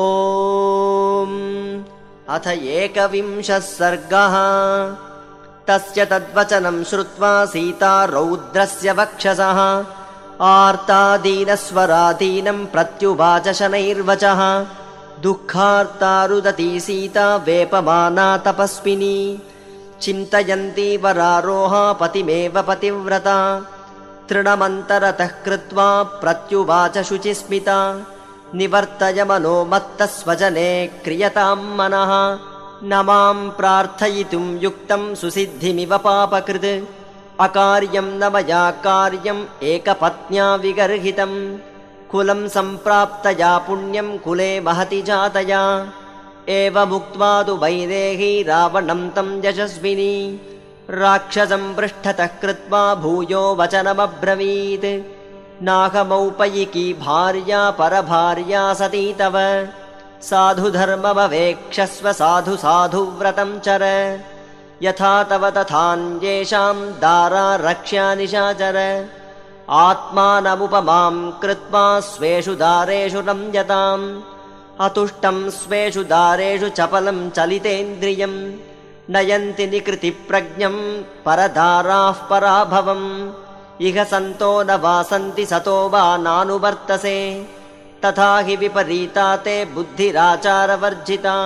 ॐ। अथ एकविंशः सर्गः। तस्य तद्वचनं श्रुत्वा सीता रौद्रस्य वक्षसः। आर्तादीनस्वरादीनं प्रत्युवाच शनैर्वचः दुःखार्तारुदती सीता वेपमाना तपस्विनी। चिन्तयन्ती वरारोहा पतिमेव पतिव्रता। तृणमन्तरतः कृत्वा प्रत्युवाच शुचिस्मिता निवर्तय मनो मत्तस्वजने क्रियतां मनः। न मां प्रार्थयितुं युक्तं सुसिद्धिमिव पापकृत्। अकार्यं न मया कार्यम् एकपत्न्या विगर्हितम्। कुलं सम्प्राप्तया पुण्यं कुले महति जातया। एवमुक्त्वा तु वैदेही रावणं तं यशस्विनी। राक्षसं पृष्ठतः कृत्वा भूयो वचनमब्रवीत् नाहमौपयिकी भार्या परभार्या सती तव। साधुधर्ममवेक्षस्व साधु साधु व्रतं चर। यथा तव तथान्येषां दारा रक्ष्या निशाचर आत्मानमुपमां कृत्वा स्वेषु दारेषु रम्यताम्। अतुष्टं स्वेषु दारेषु चपलं चलितेन्द्रियम्। नयन्ति निकृतिप्रज्ञं परदाराः पराभवम् इह सन्तो न वासन्ति सतो वा नानुवर्तसे। तथा हि विपरीता ते बुद्धिराचारवर्जिता।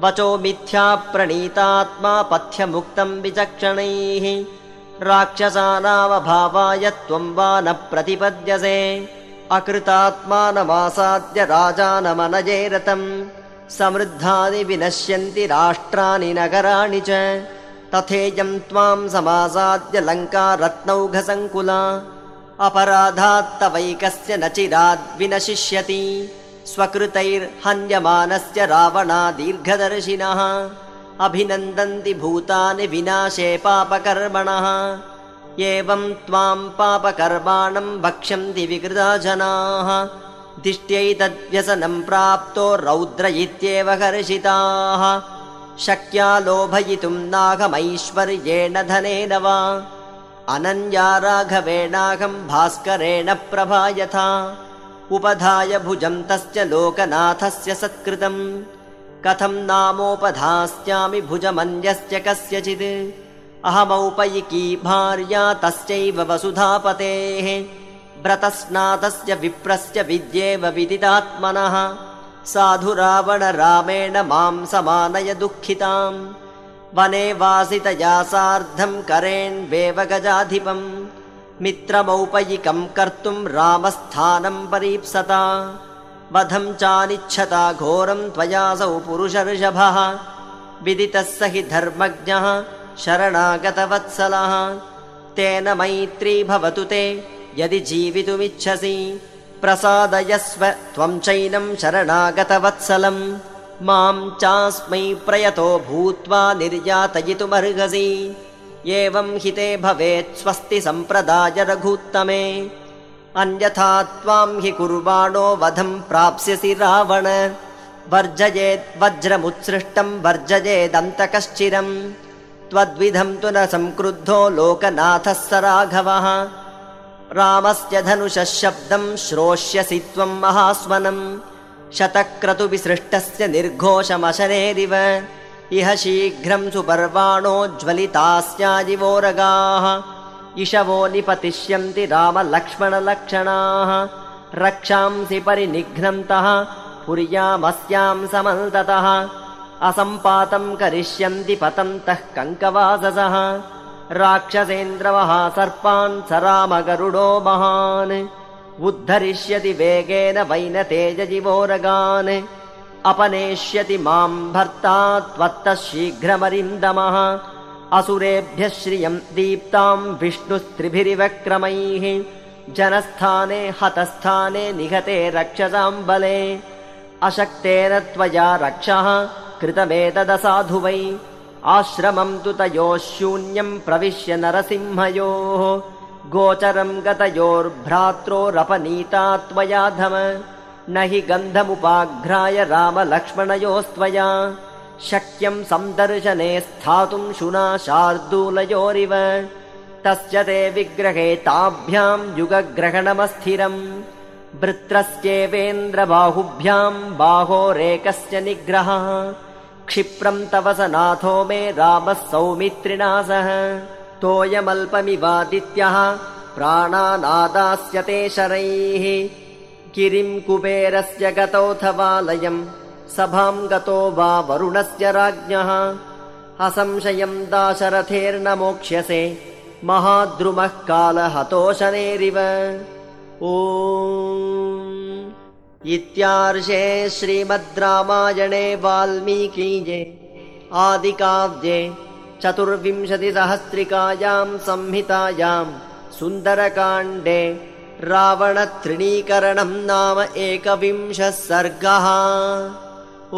वचो मिथ्या प्रणीतात्मा पथ्यमुक्तं विचक्षणैः। राक्षसानामभावाय त्वं वा न प्रतिपद्यसे। अकृतात्मानमासाद्य राजानमनये रतम्। समृद्धानि विनश्यन्ति राष्ट्राणि नगराणि च तथेयं त्वां समासाद्य लङ्का रत्नौघसङ्कुला अपराधात्तवैकस्य न चिराद्विनशिष्यति। स्वकृतैर्हन्यमानस्य रावणा दीर्घदर्शिनः अभिनन्दन्ति भूतानि विनाशे पापकर्मणः। एवं त्वां पापकर्माणं भक्ष्यन्ति विकृता जनाः दिष्ट्यैतद्व्यसनं प्राप्तो रौद्र इत्येव हर्षिताः शक्या लोभयितुं नागमैश्वर्येण धनेन वा। अनन्या राघवेणाहं भास्करेण प्रभा यथा उपधाय भुजं तस्य लोकनाथस्य सत्कृतम् कथं नामोपधास्यामि भुजमन्यस्य कस्यचित् अहमौपयिकी भार्या तस्यैव वसुधापतेः। व्रतस्नातस्य विप्रस्य विद्येव विदितात्मनः साधु रावण रामेण मां समानय दुःखिताम् वने वासितया सार्धं करेण्वेव गजाधिपम् मित्रमौपयिकं कर्तुं रामस्थानं परीप्सता। वधं चानिच्छता घोरं त्वयासौ पुरुषर्षभः। विदितः स हि धर्मज्ञः शरणागतवत्सलः। तेन मैत्री भवतु ते यदि जीवितुमिच्छसि प्रसादयस्व त्वं चैनं शरणागतवत्सलम्। मां चास्मै प्रयतो भूत्वा निर्यातयितुमर्हसि। एवं हि ते भवेत् स्वस्ति सम्प्रदाय रघूत्तमे। अन्यथा त्वां हि कुर्वाणो वधं प्राप्स्यसि रावण। वर्जयेद्वज्रमुत्सृष्टं वर्जयेदन्तकश्चिरम्। त्वद्विधं तु न संक्रुद्धो लोकनाथः स राघवः रामस्य धनुषः शब्दं श्रोष्यसि त्वं महास्वनम्। शतक्रतुविसृष्टस्य निर्घोषमशनेरिव। इह शीघ्रं सुपर्वाणोज्ज्वलितास्याजिवोरगाः इषवो निपतिष्यन्ति रामलक्ष्मणलक्षणाः। रक्षांसि परिनिघ्नन्तः पुर्यामस्यां समन्ततः। असम्पातं करिष्यन्ति पतन्तः कङ्कवाससः राक्षसेन्द्रवः सर्पान् स रामगरुडो महान्। उद्धरिष्यति वेगेन वैनतेजजिवोरगान्। अपनेष्यति मां भर्ता त्वत्तः शीघ्रमरिन्दमः असुरेभ्यः श्रियं दीप्तां विष्णुस्त्रिभिरिवक्रमैः। जनस्थाने हतस्थाने निहते रक्षसां बले। अशक्तेन त्वया रक्षः कृतमेतदसाधु वै आश्रमं तु तयोः शून्यं प्रविश्य नरसिंहयोः गोचरं गतयोर्भ्रात्रोरपनीता त्वया धम। न हि गन्धमुपाघ्राय रामलक्ष्मणयोस्त्वया। शक्यं सन्दर्शने स्थातुं शुना शार्दूलयोरिव। तस्य ते विग्रहे ताभ्यां युगग्रहणमस्थिरम् वृत्रस्येवेन्द्रबाहुभ्याम् बाहोरेकस्य निग्रहः क्षिप्रम् तव स नाथो मे रामः सौमित्रिणा सह तोयमल्पमिवादित्यः प्राणानादास्यते शरैः। गिरिम् कुबेरस्य गतोऽथवालयम् सभाम् गतो वा वरुणस्य राज्ञः। असंशयम् दाशरथेर्न मोक्ष्यसे महाद्रुमः कालहतोशनेरिव ओ इत्यार्षे श्रीमद् रामायणे वाल्मीकीजे आदिकाव्ये चतुर्विंशतिसहस्रिकायाम् संहितायाम् सुन्दरकाण्डे रावणतृणीकरणम् नाम एकविंशः सर्गः। ओ